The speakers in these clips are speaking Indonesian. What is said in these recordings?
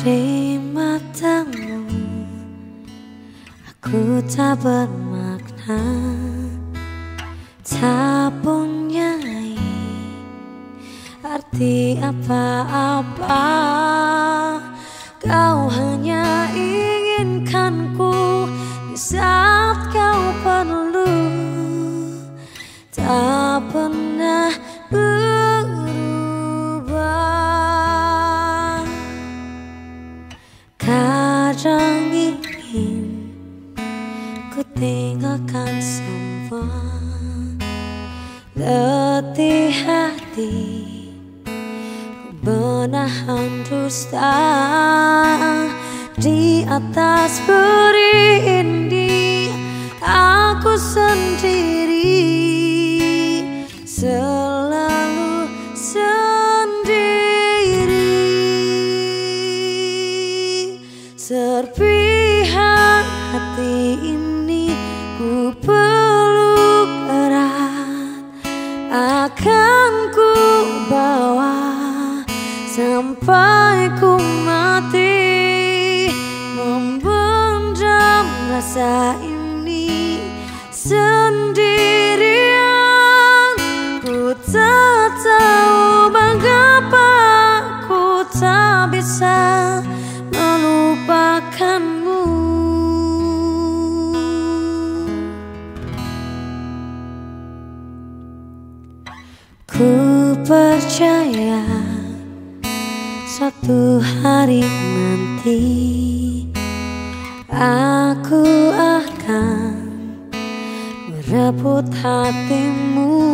Di matamu. Aku tak bermakna Tak punya Arti apa-apa. Kau hanya inginkanku Di saat kau perlu. Tak Kadang ingin ku tinggalkan semua. Letih hati ku menahan dusta. Di atas peri ini aku sendiri peluk erat Akan ku bawa sampai ku mati. Membendam rasa ini sendirian Ku percaya Suatu hari nanti Aku akan Merebut hatimu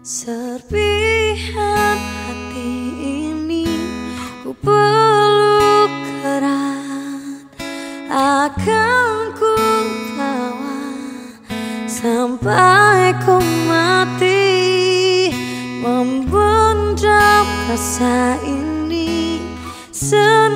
Serpihan hati ini ku peluk erat Akan ku bawa sampai ku mati. Membendam rasa ini. Sendirian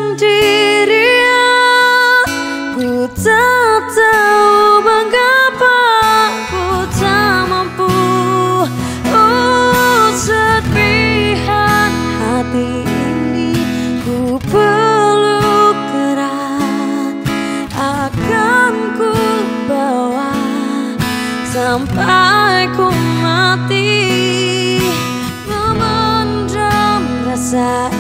sampai ku mati. Memendam rasa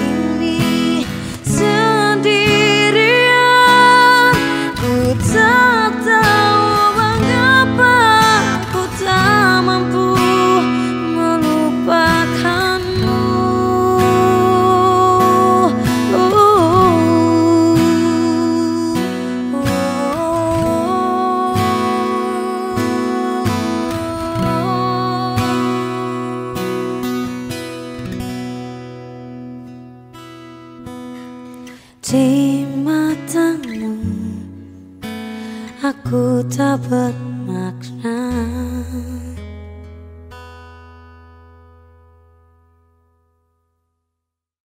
Di matamu. Aku tak bermakna